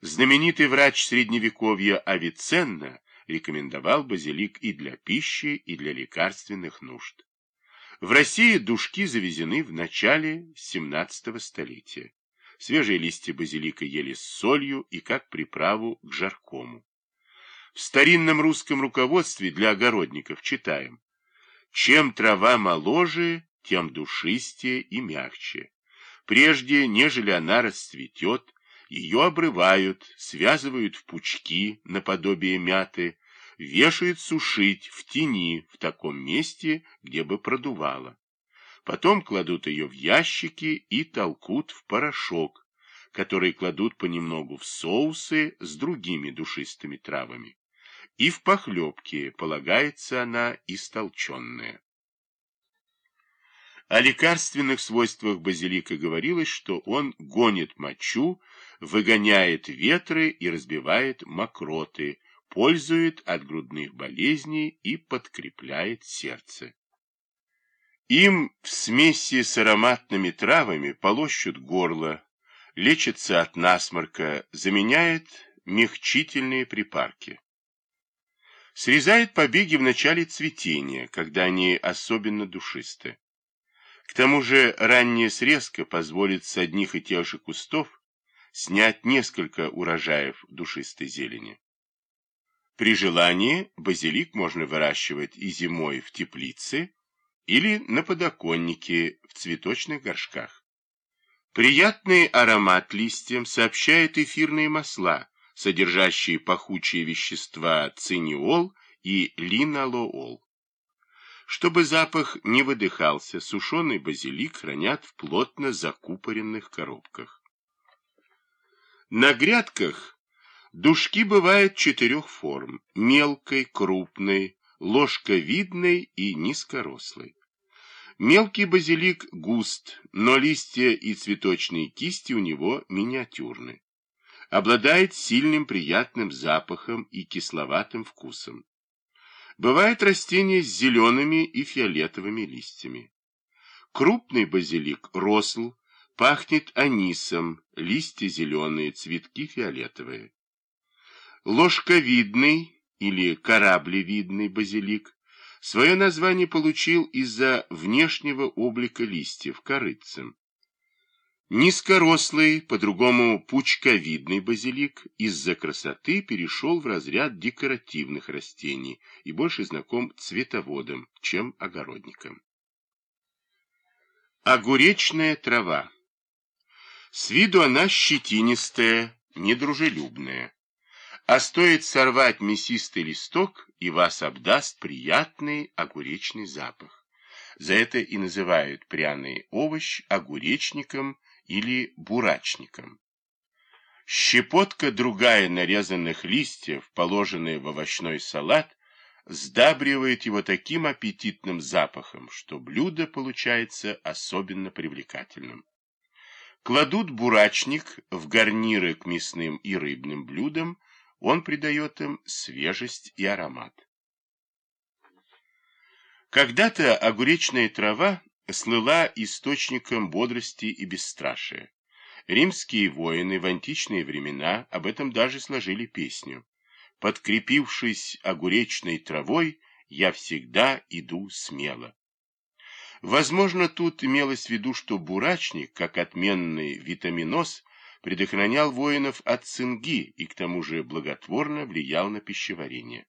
Знаменитый врач Средневековья Авиценна рекомендовал базилик и для пищи, и для лекарственных нужд. В России душки завезены в начале 17 столетия. Свежие листья базилика ели с солью и как приправу к жаркому. В старинном русском руководстве для огородников читаем «Чем трава моложе, тем душистее и мягче. Прежде, нежели она расцветет, ее обрывают, связывают в пучки наподобие мяты, вешают сушить в тени в таком месте, где бы продувало. Потом кладут ее в ящики и толкут в порошок, который кладут понемногу в соусы с другими душистыми травами. И в похлебке полагается она истолченная. О лекарственных свойствах базилика говорилось, что он гонит мочу, выгоняет ветры и разбивает мокроты, пользует от грудных болезней и подкрепляет сердце. Им в смеси с ароматными травами полощут горло, лечится от насморка, заменяет мягчительные припарки. Срезает побеги в начале цветения, когда они особенно душисты. К тому же ранняя срезка позволит с одних и тех же кустов снять несколько урожаев душистой зелени. При желании базилик можно выращивать и зимой в теплице или на подоконнике в цветочных горшках. Приятный аромат листьям сообщает эфирные масла, содержащие пахучие вещества циниол и линолоол. Чтобы запах не выдыхался, сушеный базилик хранят в плотно закупоренных коробках. На грядках душки бывают четырех форм – мелкой, крупной, ложковидной и низкорослой. Мелкий базилик густ, но листья и цветочные кисти у него миниатюрны. Обладает сильным приятным запахом и кисловатым вкусом. Бывает растение с зелеными и фиолетовыми листьями. Крупный базилик росл, пахнет анисом, листья зеленые, цветки фиолетовые. Ложковидный или кораблевидный базилик свое название получил из-за внешнего облика листьев, корыцем. Низкорослый, по-другому пучковидный базилик из-за красоты перешел в разряд декоративных растений и больше знаком цветоводам, чем огородникам. Огуречная трава. С виду она щетинистая, недружелюбная. А стоит сорвать мясистый листок, и вас обдаст приятный огуречный запах. За это и называют пряный овощ огуречником или бурачником. Щепотка другая нарезанных листьев, положенная в овощной салат, сдабривает его таким аппетитным запахом, что блюдо получается особенно привлекательным. Кладут бурачник в гарниры к мясным и рыбным блюдам, он придает им свежесть и аромат. Когда-то огуречная трава слыла источником бодрости и бесстрашия. Римские воины в античные времена об этом даже сложили песню. «Подкрепившись огуречной травой, я всегда иду смело». Возможно, тут имелось в виду, что бурачник, как отменный витаминоз, предохранял воинов от цинги и к тому же благотворно влиял на пищеварение.